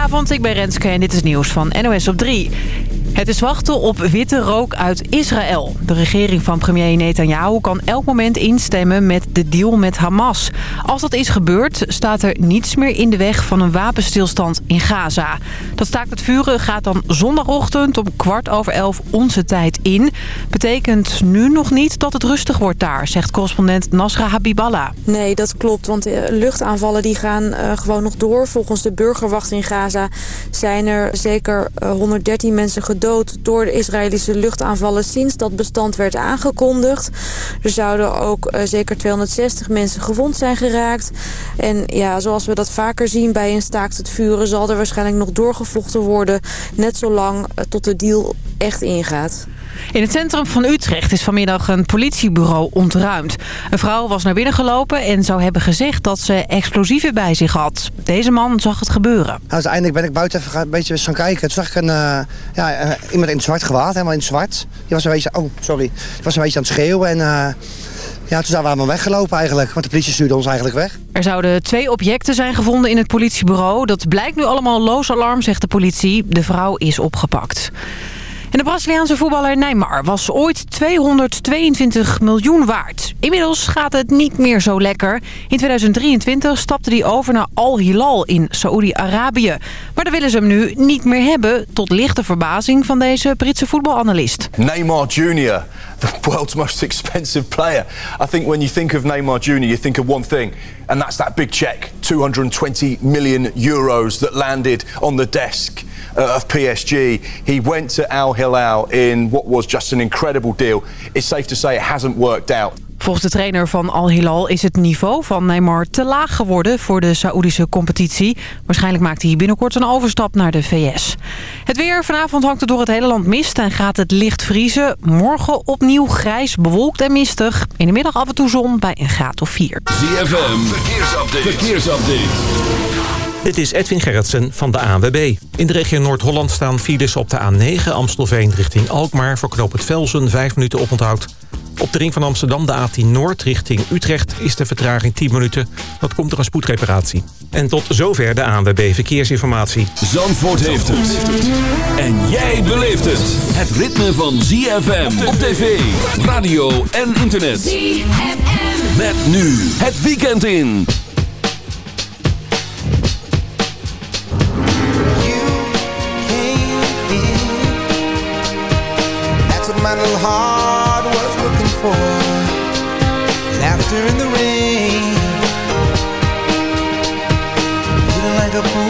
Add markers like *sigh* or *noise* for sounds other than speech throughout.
Goedenavond, ik ben Renske en dit is nieuws van NOS op 3. Het is wachten op witte rook uit Israël. De regering van premier Netanyahu kan elk moment instemmen met de deal met Hamas. Als dat is gebeurd, staat er niets meer in de weg van een wapenstilstand in Gaza. Dat staakt het vuren gaat dan zondagochtend om kwart over elf onze tijd in. Betekent nu nog niet dat het rustig wordt daar, zegt correspondent Nasra Habiballah. Nee, dat klopt, want de luchtaanvallen die gaan uh, gewoon nog door. Volgens de burgerwacht in Gaza zijn er zeker uh, 113 mensen gedood door de Israëlische luchtaanvallen sinds dat bestand werd aangekondigd. Er zouden ook uh, zeker 260 mensen gewond zijn geraakt. En ja, zoals we dat vaker zien bij een staakt het vuren... zal er waarschijnlijk nog doorgevochten worden... net zolang uh, tot de deal echt ingaat. In het centrum van Utrecht is vanmiddag een politiebureau ontruimd. Een vrouw was naar binnen gelopen en zou hebben gezegd dat ze explosieven bij zich had. Deze man zag het gebeuren. Nou, uiteindelijk ben ik buiten even een beetje gaan kijken. Toen zag ik een, uh, ja, iemand in het zwart gewaad, helemaal in het zwart. Die was een beetje, oh, sorry. Die was een beetje aan het schreeuwen en... Uh, ja, toen zijn we allemaal weggelopen eigenlijk. Want de politie stuurde ons eigenlijk weg. Er zouden twee objecten zijn gevonden in het politiebureau. Dat blijkt nu allemaal loos alarm, zegt de politie. De vrouw is opgepakt. En de Braziliaanse voetballer Neymar was ooit 222 miljoen waard. Inmiddels gaat het niet meer zo lekker. In 2023 stapte hij over naar Al Hilal in Saoedi-Arabië. Maar daar willen ze hem nu niet meer hebben... tot lichte verbazing van deze Britse voetbalanalist. Neymar Jr., the *laughs* world's most expensive player. I think when you think of Neymar Jr., you think of one thing... and that's that big check, 220 million euros that landed on the desk... Uh, of PSG. He went to Al Hilal in what was just an incredible deal. It's safe to say it hasn't worked out. Volgens de trainer van Al Hilal is het niveau van Neymar te laag geworden voor de Saoedische competitie. Waarschijnlijk maakt hij binnenkort een overstap naar de VS. Het weer. Vanavond hangt het door het hele land mist en gaat het licht vriezen. Morgen opnieuw grijs, bewolkt en mistig. In de middag af en toe zon bij een graad of 4. ZFM. Verkeersupdate. Verkeersupdate. Dit is Edwin Gerritsen van de ANWB. In de regio Noord-Holland staan files op de A9 Amstelveen richting Alkmaar... voor knoop het Velsen 5 minuten oponthoud. Op de ring van Amsterdam de A10 Noord richting Utrecht... is de vertraging 10 minuten. Dat komt door een spoedreparatie. En tot zover de ANWB Verkeersinformatie. Zandvoort heeft het. En jij beleeft het. Het ritme van ZFM op tv, radio en internet. ZFM. Met nu het weekend in. Heart was looking for. Laughter in the rain. Feeling like a fool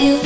you.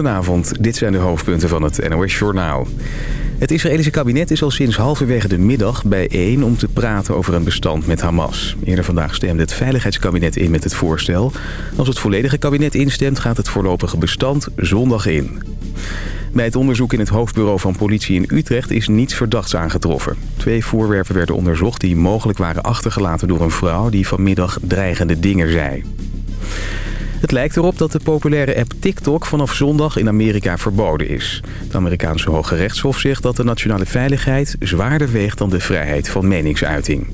Goedenavond, dit zijn de hoofdpunten van het NOS Journaal. Het Israëlische kabinet is al sinds halverwege de middag bijeen om te praten over een bestand met Hamas. Eerder vandaag stemde het Veiligheidskabinet in met het voorstel. Als het volledige kabinet instemt gaat het voorlopige bestand zondag in. Bij het onderzoek in het hoofdbureau van politie in Utrecht is niets verdachts aangetroffen. Twee voorwerpen werden onderzocht die mogelijk waren achtergelaten door een vrouw die vanmiddag dreigende dingen zei. Het lijkt erop dat de populaire app TikTok vanaf zondag in Amerika verboden is. Het Amerikaanse Hoge Rechtshof zegt dat de nationale veiligheid zwaarder weegt dan de vrijheid van meningsuiting.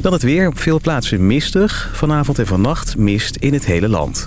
Dan het weer. Op veel plaatsen mistig. Vanavond en vannacht mist in het hele land.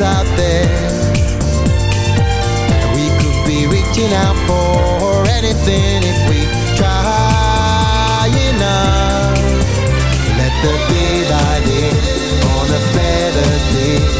out there. We could be reaching out for anything if we try enough. Let the daylight in on a better day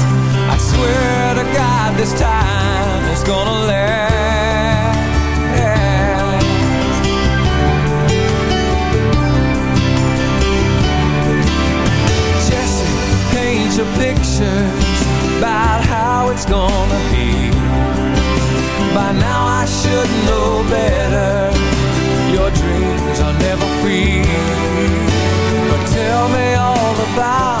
Swear to God, this time it's gonna last. Jesse, paint your pictures about how it's gonna be. By now I should know better. Your dreams are never free. But tell me all about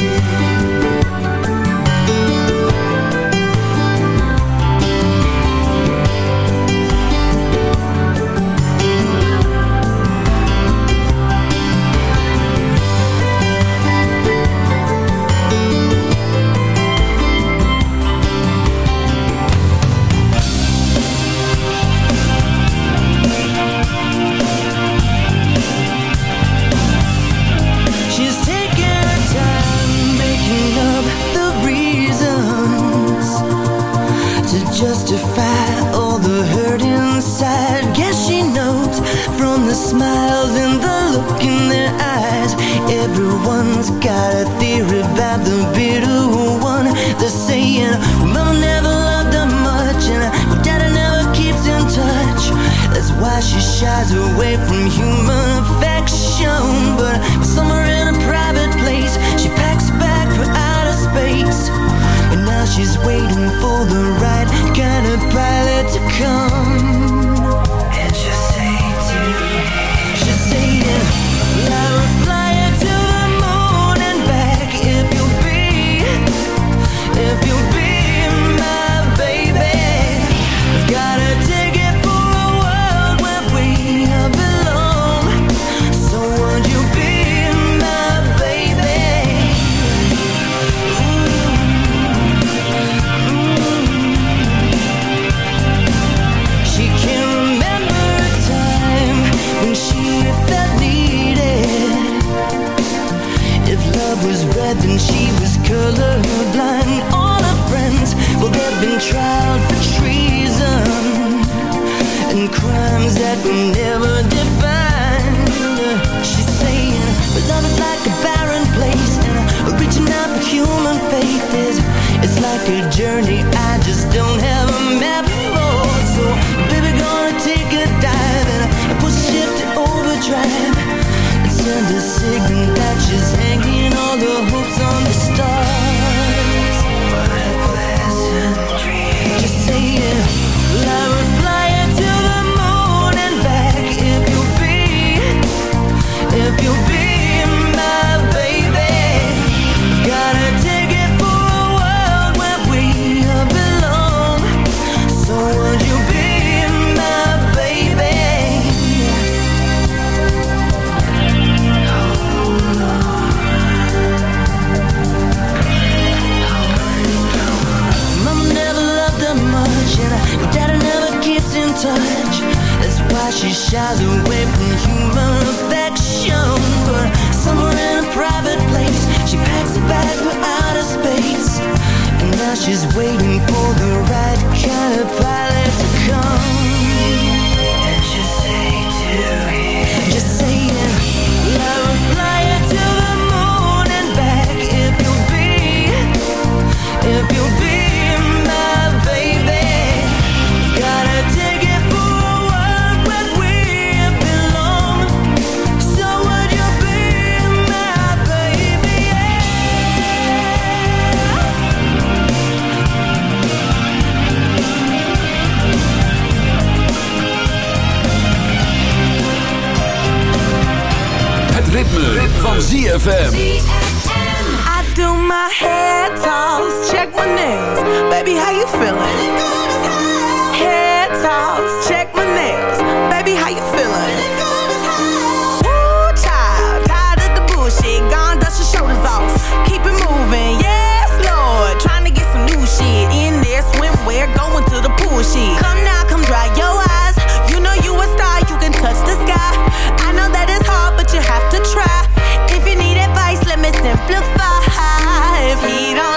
heat on.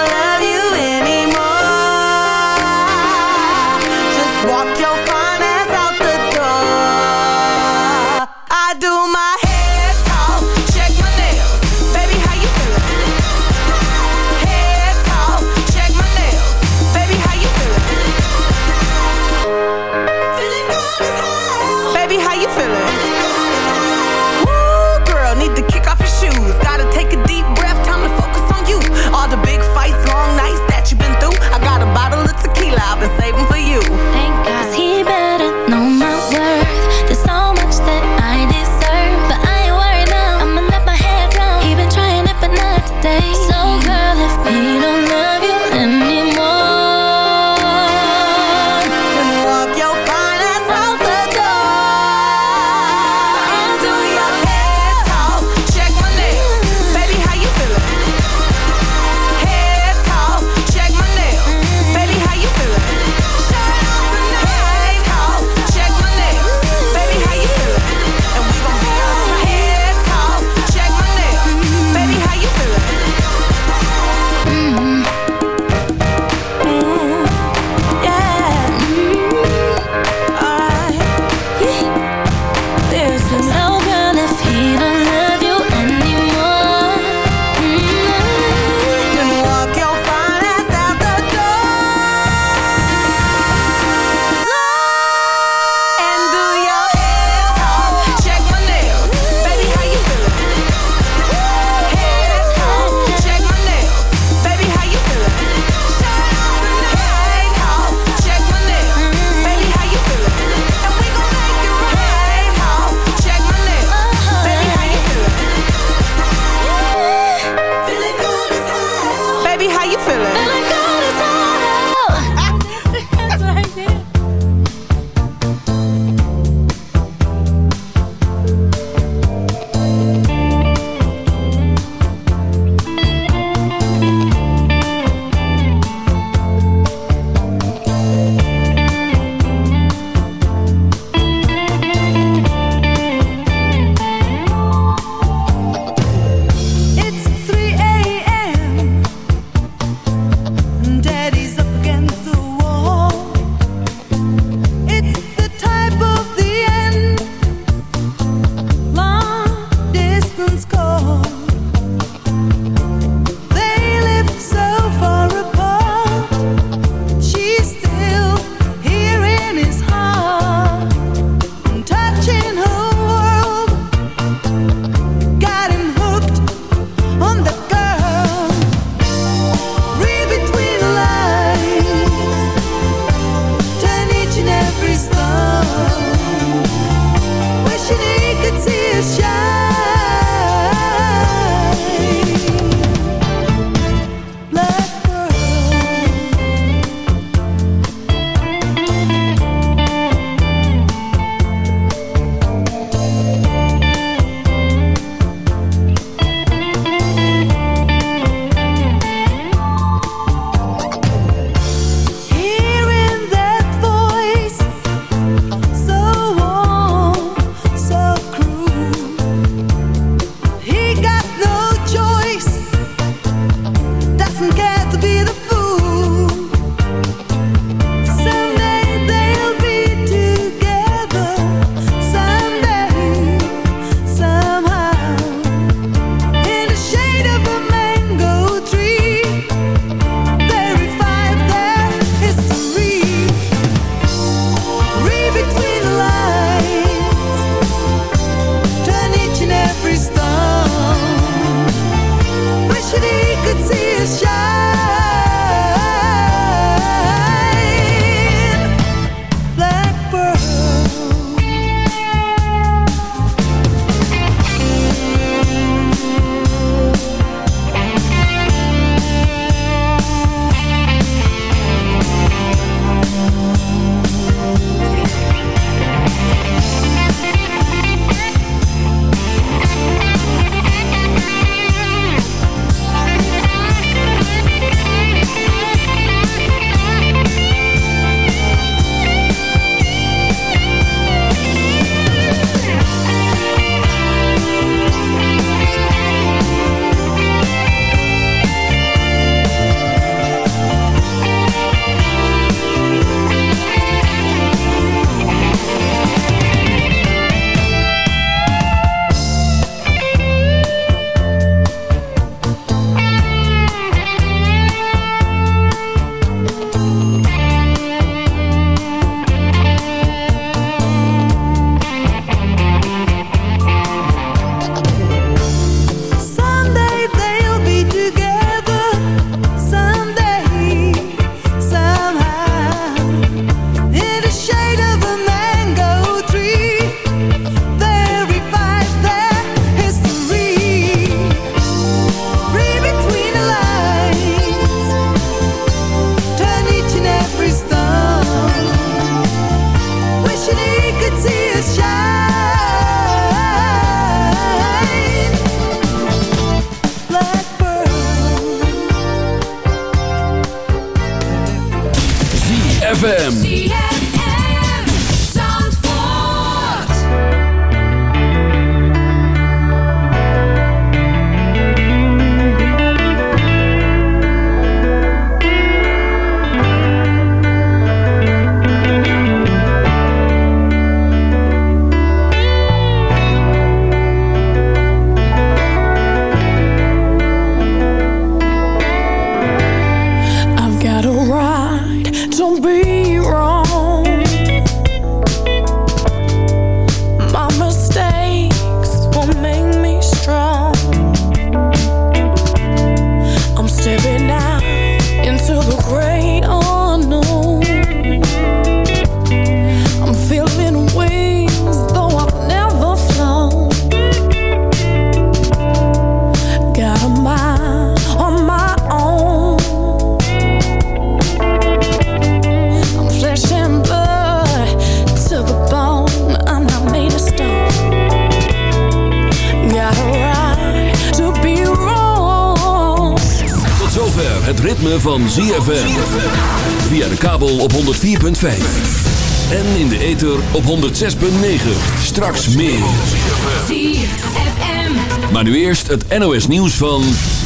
Eerst het NOS nieuws van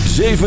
7